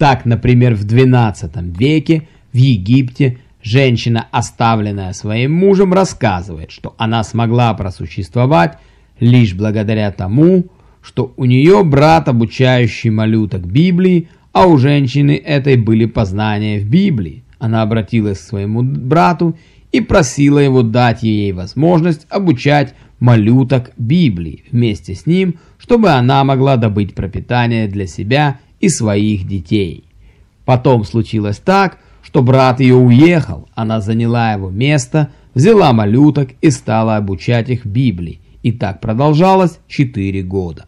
Так, например, в XII веке в Египте женщина, оставленная своим мужем, рассказывает, что она смогла просуществовать лишь благодаря тому, что у нее брат, обучающий малюток Библии, а у женщины этой были познания в Библии. Она обратилась к своему брату и просила его дать ей возможность обучать малюток Библии вместе с ним, чтобы она могла добыть пропитание для себя и своих детей. Потом случилось так, что брат ее уехал, она заняла его место, взяла малюток и стала обучать их Библии, и так продолжалось 4 года.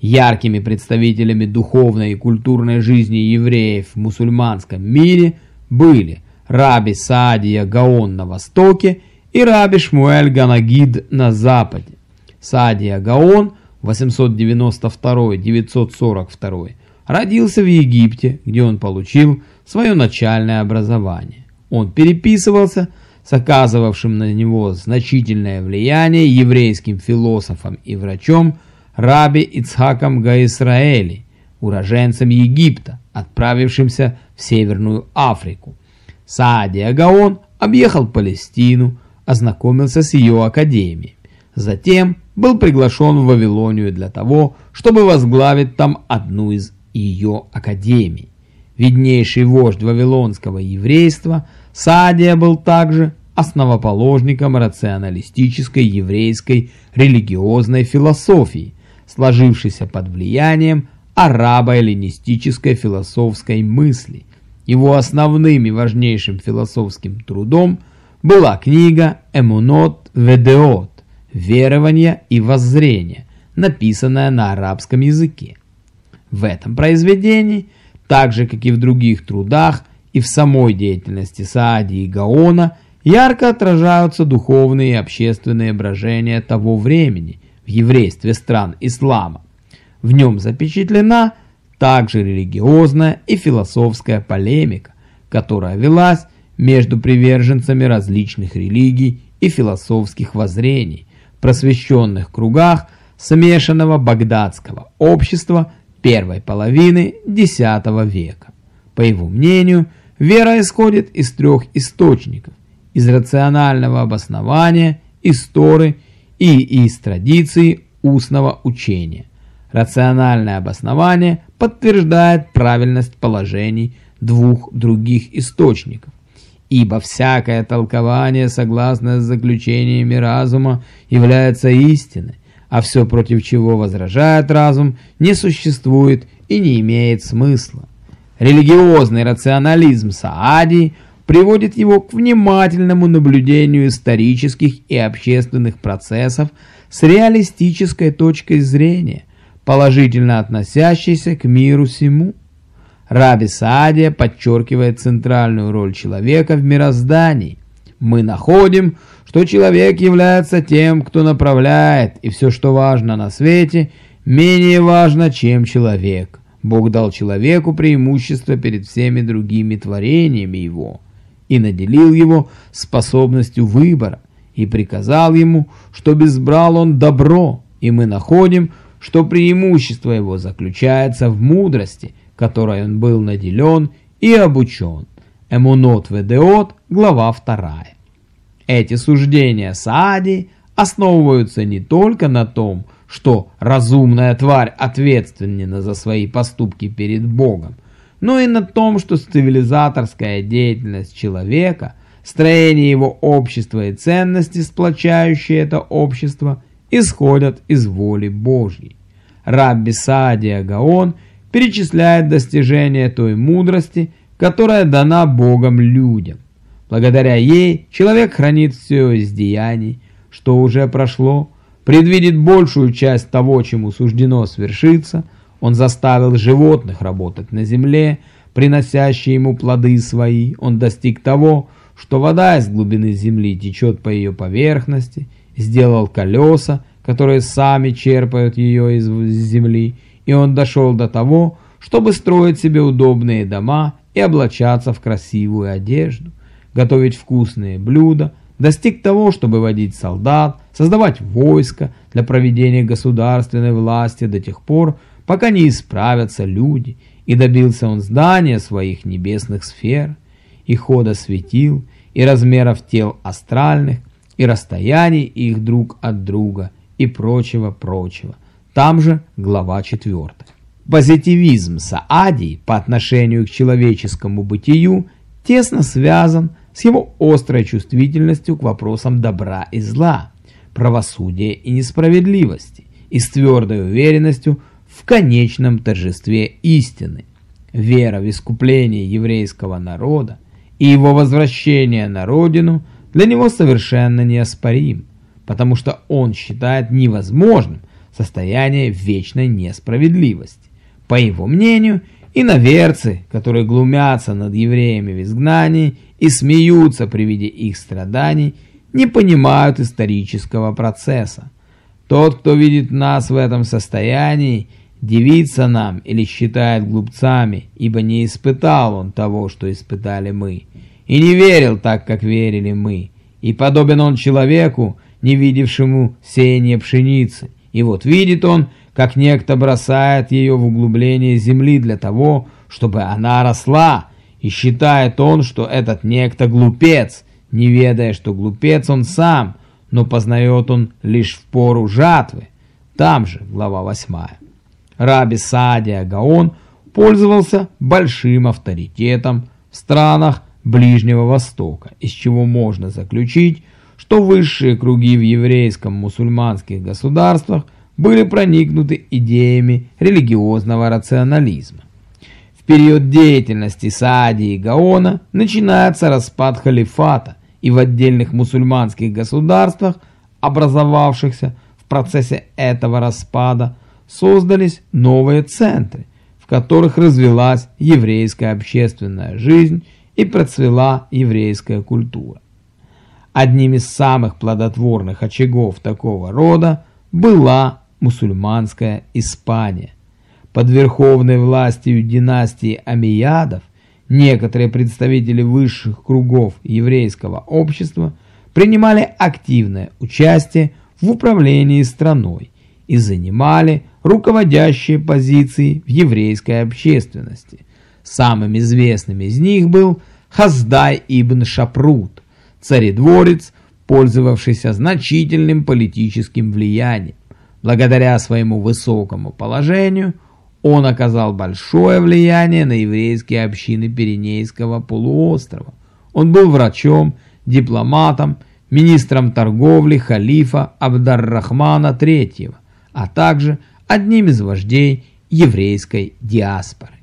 Яркими представителями духовной и культурной жизни евреев в мусульманском мире были раби Саадия Гаон на востоке и раби Шмуэль Ганагид на западе. Саадия Гаон 892-942 родился в Египте, где он получил свое начальное образование. Он переписывался с оказывавшим на него значительное влияние еврейским философом и врачом Раби Ицхаком Гаисраэли, уроженцем Египта, отправившимся в Северную Африку. Саадия Гаон объехал Палестину, ознакомился с ее академией. Затем был приглашен в Вавилонию для того, чтобы возглавить там одну из ее академий. Виднейший вождь вавилонского еврейства, Саадия был также основоположником рационалистической еврейской религиозной философии, сложившейся под влиянием арабо-эллинистической философской мысли. Его основным и важнейшим философским трудом была книга «Эмунот Ведеот» «Верование и воззрение», написанная на арабском языке. В этом произведении, так же как и в других трудах и в самой деятельности Саади и Гаона, ярко отражаются духовные и общественные брожения того времени в еврействе стран ислама. В нем запечатлена также религиозная и философская полемика, которая велась между приверженцами различных религий и философских воззрений, просвещенных кругах смешанного багдадского общества первой половины X века. По его мнению, вера исходит из трех источников – из рационального обоснования, из Торы и из традиции устного учения. Рациональное обоснование подтверждает правильность положений двух других источников, ибо всякое толкование, согласно с заключениями разума, является истиной, а все, против чего возражает разум, не существует и не имеет смысла. Религиозный рационализм Саади приводит его к внимательному наблюдению исторических и общественных процессов с реалистической точкой зрения, положительно относящейся к миру всему. Раби Саадия подчеркивает центральную роль человека в мироздании. Мы находим, что человек является тем, кто направляет, и все, что важно на свете, менее важно, чем человек. Бог дал человеку преимущество перед всеми другими творениями его и наделил его способностью выбора, и приказал ему, что избрал он добро, и мы находим, что преимущество его заключается в мудрости, которой он был наделен и обучен. Эмунот Ведеот, глава 2. Эти суждения Саади основываются не только на том, что разумная тварь ответственна за свои поступки перед Богом, но и на том, что цивилизаторская деятельность человека, строение его общества и ценности, сплочающие это общество, исходят из воли Божьей. Рабби Саадия Гаон перечисляет достижения той мудрости, которая дана Богом людям. Благодаря ей человек хранит все из деяний, что уже прошло, предвидит большую часть того, чему суждено свершиться. Он заставил животных работать на земле, приносящие ему плоды свои. Он достиг того, что вода из глубины земли течет по ее поверхности, сделал колеса, которые сами черпают ее из земли, и он дошел до того, чтобы строить себе удобные дома и облачаться в красивую одежду готовить вкусные блюда, достиг того, чтобы водить солдат, создавать войско для проведения государственной власти до тех пор, пока не исправятся люди, и добился он здания своих небесных сфер, и хода светил, и размеров тел астральных, и расстояний их друг от друга, и прочего-прочего. Там же глава 4. Позитивизм Саади по отношению к человеческому бытию тесно связан с его острой чувствительностью к вопросам добра и зла, правосудия и несправедливости, и с твердой уверенностью в конечном торжестве истины. Вера в искупление еврейского народа и его возвращение на родину для него совершенно неоспорим, потому что он считает невозможным состояние вечной несправедливости. По его мнению, иноверцы, которые глумятся над евреями в изгнании и смеются при виде их страданий, не понимают исторического процесса. Тот, кто видит нас в этом состоянии, дивится нам или считает глупцами, ибо не испытал он того, что испытали мы, и не верил так, как верили мы, и подобен он человеку, не видевшему сеяния пшеницы, и вот видит он, как некто бросает ее в углубление земли для того, чтобы она росла, и считает он, что этот некто глупец, не ведая, что глупец он сам, но познает он лишь в пору жатвы. Там же, глава 8. Раби Садия Гаон пользовался большим авторитетом в странах Ближнего Востока, из чего можно заключить, что высшие круги в еврейском мусульманских государствах были проникнуты идеями религиозного рационализма. Период деятельности Саади и Гаона начинается распад халифата, и в отдельных мусульманских государствах, образовавшихся в процессе этого распада, создались новые центры, в которых развилась еврейская общественная жизнь и процвела еврейская культура. Одним из самых плодотворных очагов такого рода была мусульманская Испания. Под верховной властью династии Амиядов некоторые представители высших кругов еврейского общества принимали активное участие в управлении страной и занимали руководящие позиции в еврейской общественности. Самым известным из них был Хаздай ибн Шапрут, царедворец, пользовавшийся значительным политическим влиянием. Благодаря своему высокому положению он оказал большое влияние на еврейские общины Пиренейского полуострова. Он был врачом, дипломатом, министром торговли халифа Абдар-Рахмана III, а также одним из вождей еврейской диаспоры.